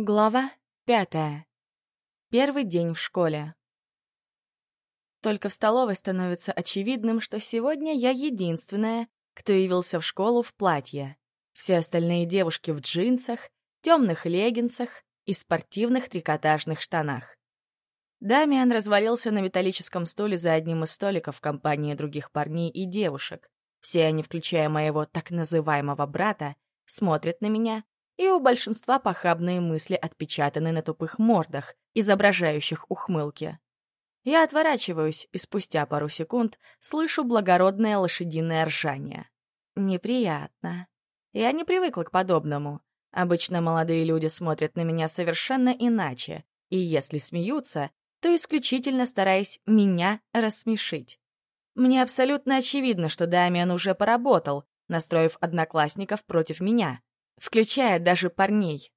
Глава пятая. Первый день в школе. Только в столовой становится очевидным, что сегодня я единственная, кто явился в школу в платье. Все остальные девушки в джинсах, темных леггинсах и спортивных трикотажных штанах. Дамиан развалился на металлическом стуле за одним из столиков в компании других парней и девушек. Все они, включая моего так называемого брата, смотрят на меня и у большинства похабные мысли отпечатаны на тупых мордах, изображающих ухмылки. Я отворачиваюсь, и спустя пару секунд слышу благородное лошадиное ржание. Неприятно. Я не привыкла к подобному. Обычно молодые люди смотрят на меня совершенно иначе, и если смеются, то исключительно стараясь меня рассмешить. Мне абсолютно очевидно, что Дамиан уже поработал, настроив одноклассников против меня включая даже парней.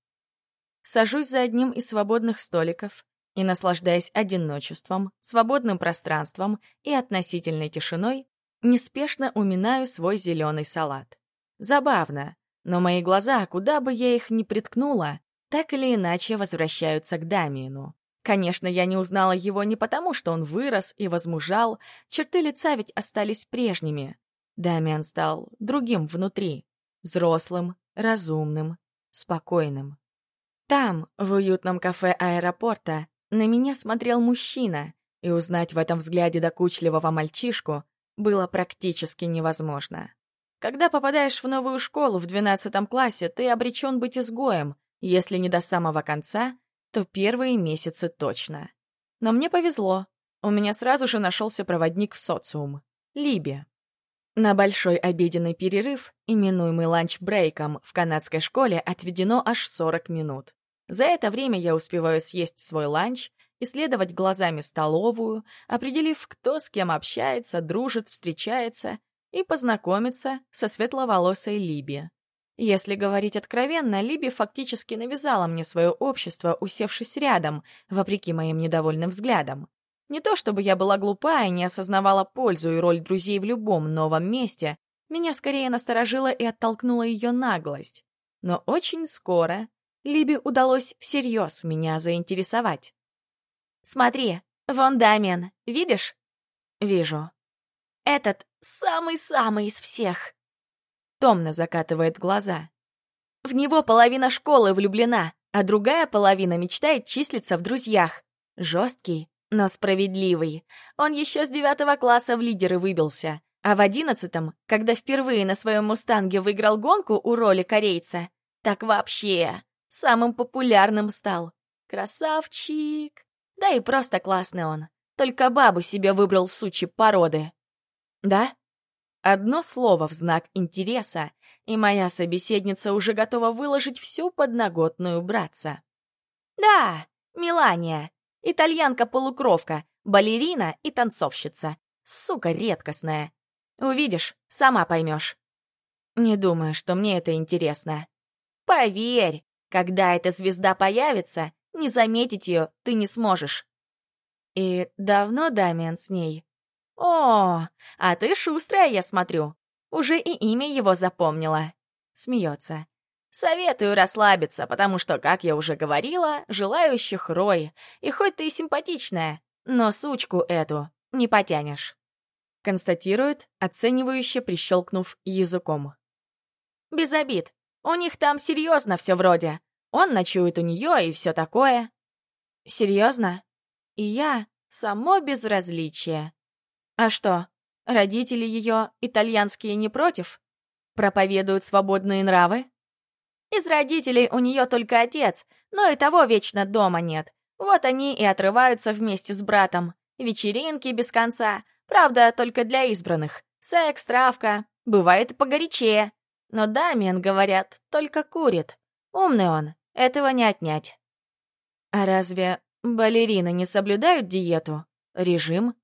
Сажусь за одним из свободных столиков и, наслаждаясь одиночеством, свободным пространством и относительной тишиной, неспешно уминаю свой зеленый салат. Забавно, но мои глаза, куда бы я их ни приткнула, так или иначе возвращаются к Дамиену. Конечно, я не узнала его не потому, что он вырос и возмужал, черты лица ведь остались прежними. Дамиан стал другим внутри, взрослым, разумным, спокойным. Там, в уютном кафе аэропорта, на меня смотрел мужчина, и узнать в этом взгляде докучливого мальчишку было практически невозможно. Когда попадаешь в новую школу в 12 классе, ты обречен быть изгоем, если не до самого конца, то первые месяцы точно. Но мне повезло. У меня сразу же нашелся проводник в социум — Либи. На большой обеденный перерыв, именуемый ланч-брейком, в канадской школе отведено аж 40 минут. За это время я успеваю съесть свой ланч, исследовать глазами столовую, определив, кто с кем общается, дружит, встречается, и познакомиться со светловолосой Либи. Если говорить откровенно, Либи фактически навязала мне свое общество, усевшись рядом, вопреки моим недовольным взглядам. Не то чтобы я была глупа и не осознавала пользу и роль друзей в любом новом месте, меня скорее насторожила и оттолкнула ее наглость. Но очень скоро Либи удалось всерьез меня заинтересовать. «Смотри, вон Дамиан, видишь?» «Вижу». «Этот самый-самый из всех!» Томно закатывает глаза. «В него половина школы влюблена, а другая половина мечтает числиться в друзьях. Жесткий, но справедливый. Он еще с девятого класса в лидеры выбился. А в одиннадцатом, когда впервые на своем «Мустанге» выиграл гонку у роли корейца, так вообще самым популярным стал. Красавчик! Да и просто классный он. Только бабу себе выбрал сучи породы. Да? Одно слово в знак интереса, и моя собеседница уже готова выложить всю подноготную братца. Да, Милания, Итальянка-полукровка, балерина и танцовщица. Сука редкостная. Увидишь, сама поймешь. Не думаю, что мне это интересно. Поверь, когда эта звезда появится, не заметить ее ты не сможешь. И давно Дамиан с ней? О, а ты шустрая, я смотрю. Уже и имя его запомнила. Смеется. Советую расслабиться, потому что, как я уже говорила, желающих рой. И хоть ты и симпатичная, но сучку эту не потянешь. Констатирует, оценивающе прищелкнув языком. Без обид. У них там серьезно все вроде. Он ночует у нее и все такое. Серьезно? И я само безразличие. А что, родители ее итальянские не против? Проповедуют свободные нравы? Из родителей у нее только отец, но и того вечно дома нет. Вот они и отрываются вместе с братом. Вечеринки без конца, правда, только для избранных. Секс, травка, бывает погорячее. Но Дамиан, говорят, только курит. Умный он, этого не отнять. А разве балерины не соблюдают диету? Режим?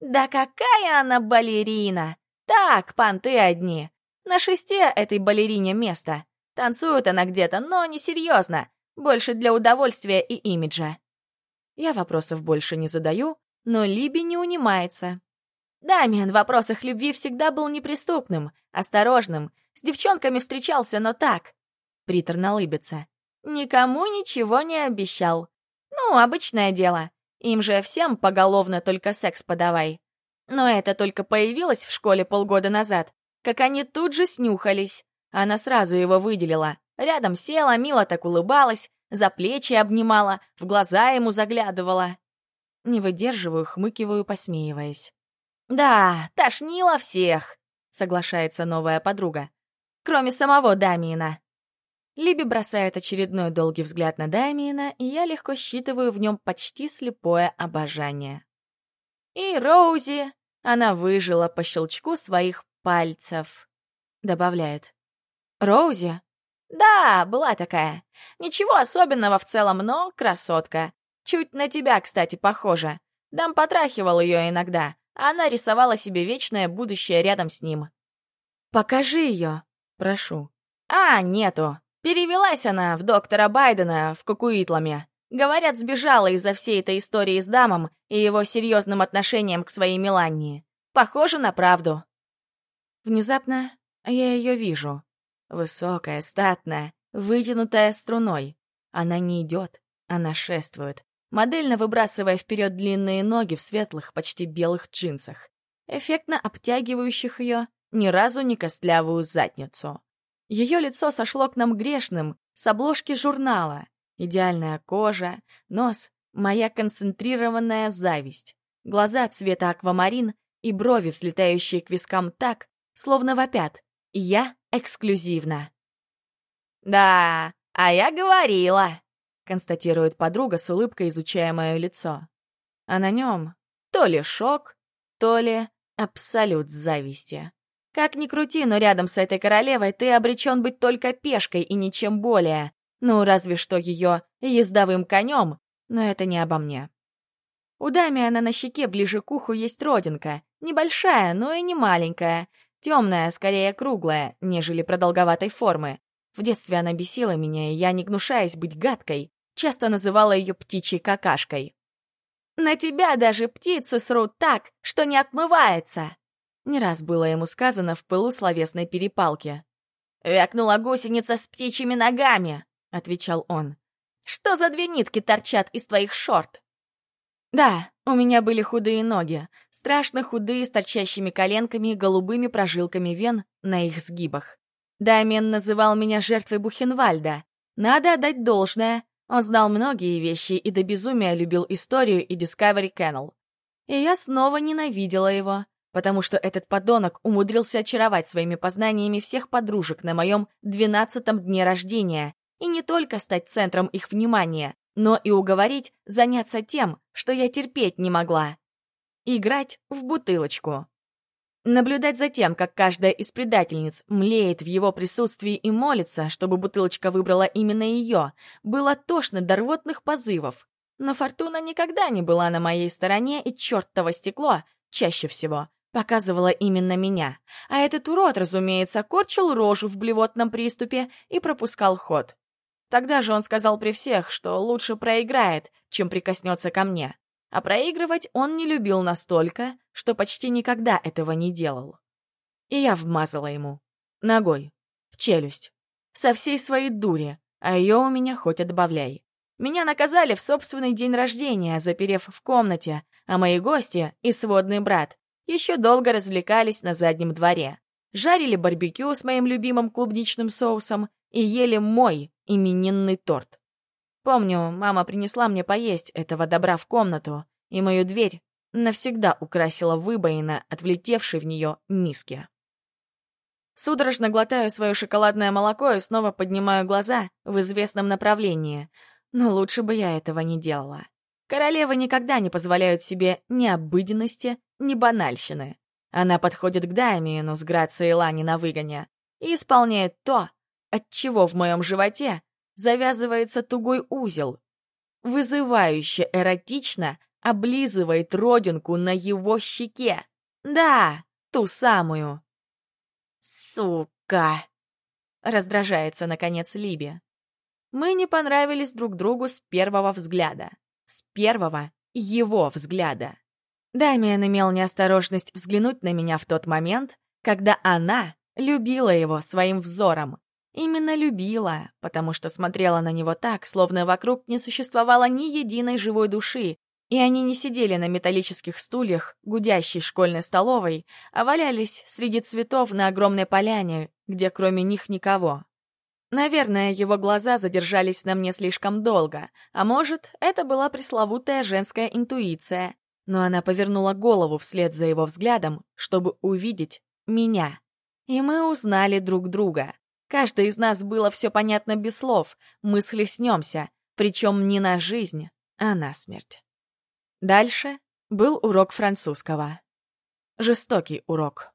Да какая она балерина! Так, понты одни. На шесте этой балерине место. Танцует она где-то, но не серьезно, больше для удовольствия и имиджа. Я вопросов больше не задаю, но Либи не унимается. Дамиан в вопросах любви всегда был неприступным, осторожным, с девчонками встречался, но так. Приторно лыбится. Никому ничего не обещал. Ну, обычное дело. Им же всем поголовно только секс подавай. Но это только появилось в школе полгода назад, как они тут же снюхались. Она сразу его выделила. Рядом села, мило так улыбалась, за плечи обнимала, в глаза ему заглядывала. Не выдерживаю, хмыкиваю, посмеиваясь. «Да, тошнило всех», — соглашается новая подруга. «Кроме самого Дамиена». Либи бросает очередной долгий взгляд на Дамиена, и я легко считываю в нем почти слепое обожание. И Роузи, она выжила по щелчку своих пальцев, добавляет. «Роузи?» «Да, была такая. Ничего особенного в целом, но красотка. Чуть на тебя, кстати, похожа. Дам потрахивал ее иногда. Она рисовала себе вечное будущее рядом с ним. «Покажи ее, прошу». «А, нету. Перевелась она в доктора Байдена в Кукуитламе. Говорят, сбежала из-за всей этой истории с Дамом и его серьезным отношением к своей Мелании. Похоже на правду». Внезапно я ее вижу. Высокая, статная, вытянутая струной. Она не идет, она шествует, модельно выбрасывая вперед длинные ноги в светлых, почти белых джинсах, эффектно обтягивающих ее ни разу не костлявую задницу. Ее лицо сошло к нам грешным с обложки журнала. Идеальная кожа, нос, моя концентрированная зависть, глаза цвета аквамарин и брови, взлетающие к вискам так, словно вопят. Я эксклюзивна. «Да, а я говорила», констатирует подруга с улыбкой, изучая мое лицо. А на нем то ли шок, то ли абсолют зависти. Как ни крути, но рядом с этой королевой ты обречен быть только пешкой и ничем более. Ну, разве что ее ездовым конем, но это не обо мне. У Дамиана на щеке ближе к уху есть родинка. Небольшая, но и не маленькая. Темная, скорее круглая, нежели продолговатой формы. В детстве она бесила меня, и я, не гнушаясь быть гадкой, часто называла ее птичьей какашкой. «На тебя даже птицы срут так, что не отмывается!» Не раз было ему сказано в пылу словесной перепалки. «Вякнула гусеница с птичьими ногами!» — отвечал он. «Что за две нитки торчат из твоих шорт?» Да, у меня были худые ноги, страшно худые, с торчащими коленками и голубыми прожилками вен на их сгибах. Дамиен называл меня жертвой Бухенвальда. Надо отдать должное, он знал многие вещи и до безумия любил историю и Discovery Channel. И я снова ненавидела его, потому что этот подонок умудрился очаровать своими познаниями всех подружек на моем двенадцатом дне рождения и не только стать центром их внимания, но и уговорить заняться тем, что я терпеть не могла. Играть в бутылочку. Наблюдать за тем, как каждая из предательниц млеет в его присутствии и молится, чтобы бутылочка выбрала именно ее, было тошно до рвотных позывов. Но фортуна никогда не была на моей стороне, и чертово стекло, чаще всего, показывало именно меня. А этот урод, разумеется, корчил рожу в блевотном приступе и пропускал ход. Тогда же он сказал при всех, что лучше проиграет, чем прикоснется ко мне. А проигрывать он не любил настолько, что почти никогда этого не делал. И я вмазала ему. Ногой. В челюсть. Со всей своей дури, а ее у меня хоть отбавляй. Меня наказали в собственный день рождения, заперев в комнате, а мои гости и сводный брат еще долго развлекались на заднем дворе. Жарили барбекю с моим любимым клубничным соусом и ели мой именинный торт. Помню, мама принесла мне поесть этого добра в комнату, и мою дверь навсегда украсила выбоина от влетевшей в нее миски. Судорожно глотаю свое шоколадное молоко и снова поднимаю глаза в известном направлении, но лучше бы я этого не делала. Королевы никогда не позволяют себе ни обыденности, ни банальщины. Она подходит к Даймиену с грацией Лани на выгоне и исполняет то, от чего в моем животе завязывается тугой узел. Вызывающе эротично облизывает родинку на его щеке. Да, ту самую. «Сука!» — раздражается, наконец, Либи. Мы не понравились друг другу с первого взгляда. С первого его взгляда. Дамиан имел неосторожность взглянуть на меня в тот момент, когда она любила его своим взором, Именно любила, потому что смотрела на него так, словно вокруг не существовало ни единой живой души, и они не сидели на металлических стульях гудящей школьной столовой, а валялись среди цветов на огромной поляне, где кроме них никого. Наверное, его глаза задержались на мне слишком долго, а может, это была пресловутая женская интуиция, но она повернула голову вслед за его взглядом, чтобы увидеть меня. И мы узнали друг друга. Каждый из нас было все понятно без слов, мы схлестнемся, причем не на жизнь, а на смерть. Дальше был урок французского. Жестокий урок.